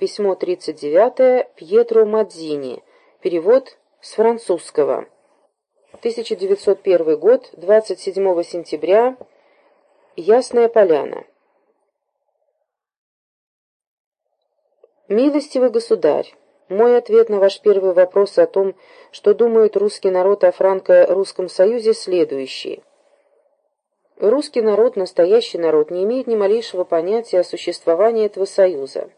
Письмо 39 Пьетро Мадзини. Перевод с французского. 1901 год, 27 сентября. Ясная Поляна. Милостивый государь, мой ответ на ваш первый вопрос о том, что думает русский народ о франко-русском союзе, следующий. Русский народ, настоящий народ, не имеет ни малейшего понятия о существовании этого союза.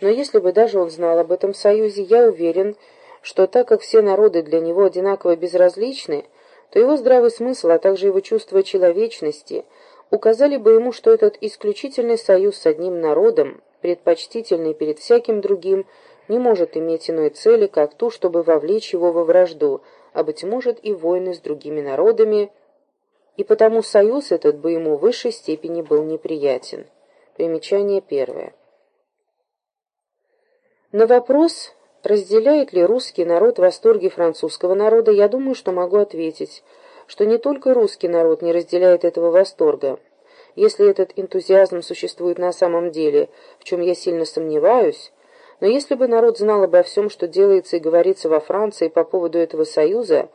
Но если бы даже он знал об этом союзе, я уверен, что так как все народы для него одинаково безразличны, то его здравый смысл, а также его чувство человечности указали бы ему, что этот исключительный союз с одним народом, предпочтительный перед всяким другим, не может иметь иной цели, как ту, чтобы вовлечь его во вражду, а, быть может, и войны с другими народами, и потому союз этот бы ему в высшей степени был неприятен. Примечание первое. На вопрос, разделяет ли русский народ восторги французского народа, я думаю, что могу ответить, что не только русский народ не разделяет этого восторга. Если этот энтузиазм существует на самом деле, в чем я сильно сомневаюсь, но если бы народ знал обо всем, что делается и говорится во Франции по поводу этого союза,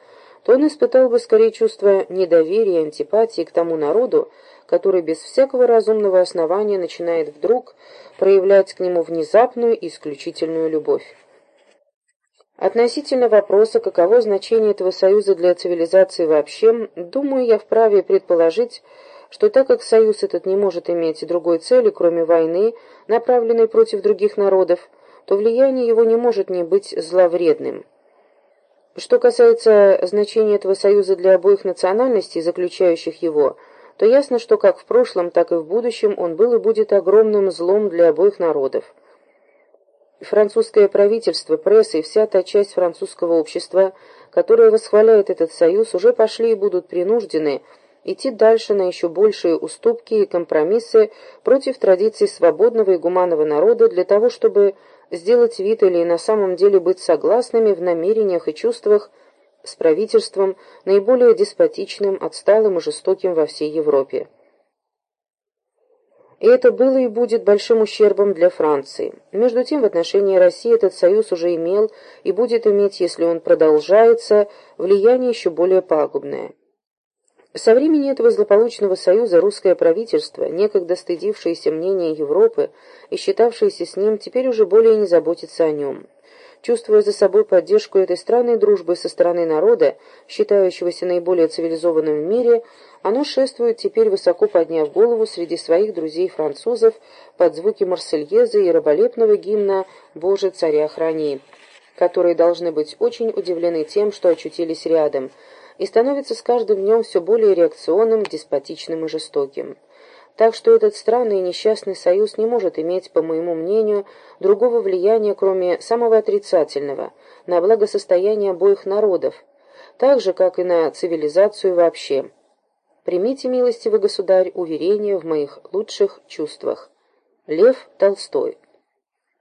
то он испытал бы скорее чувство недоверия и антипатии к тому народу, который без всякого разумного основания начинает вдруг проявлять к нему внезапную и исключительную любовь. Относительно вопроса, каково значение этого союза для цивилизации вообще, думаю, я вправе предположить, что так как союз этот не может иметь другой цели, кроме войны, направленной против других народов, то влияние его не может не быть зловредным. Что касается значения этого союза для обоих национальностей, заключающих его, то ясно, что как в прошлом, так и в будущем он был и будет огромным злом для обоих народов. Французское правительство, пресса и вся та часть французского общества, которая восхваляет этот союз, уже пошли и будут принуждены идти дальше на еще большие уступки и компромиссы против традиций свободного и гуманного народа для того, чтобы сделать вид или на самом деле быть согласными в намерениях и чувствах с правительством наиболее деспотичным, отсталым и жестоким во всей Европе. И это было и будет большим ущербом для Франции. Между тем, в отношении России этот союз уже имел и будет иметь, если он продолжается, влияние еще более пагубное. Со времени этого злополучного союза русское правительство, некогда стыдившееся мнения Европы и считавшееся с ним, теперь уже более не заботится о нем. Чувствуя за собой поддержку этой странной дружбы со стороны народа, считающегося наиболее цивилизованным в мире, оно шествует теперь, высоко подняв голову среди своих друзей-французов под звуки Марсельезы и раболепного гимна «Боже, царя храни», которые должны быть очень удивлены тем, что очутились рядом – и становится с каждым днем все более реакционным, деспотичным и жестоким. Так что этот странный и несчастный союз не может иметь, по моему мнению, другого влияния, кроме самого отрицательного, на благосостояние обоих народов, так же, как и на цивилизацию вообще. Примите, милостивый государь, уверение в моих лучших чувствах. Лев Толстой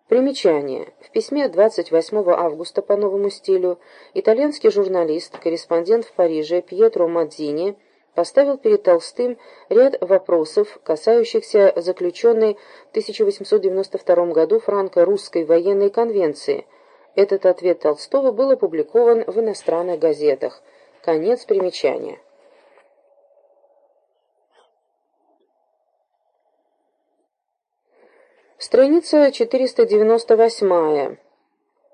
Примечание. В письме 28 августа по новому стилю итальянский журналист, корреспондент в Париже Пьетро Мадзини поставил перед Толстым ряд вопросов, касающихся заключенной в 1892 году франко-русской военной конвенции. Этот ответ Толстого был опубликован в иностранных газетах. Конец примечания. Страница 498.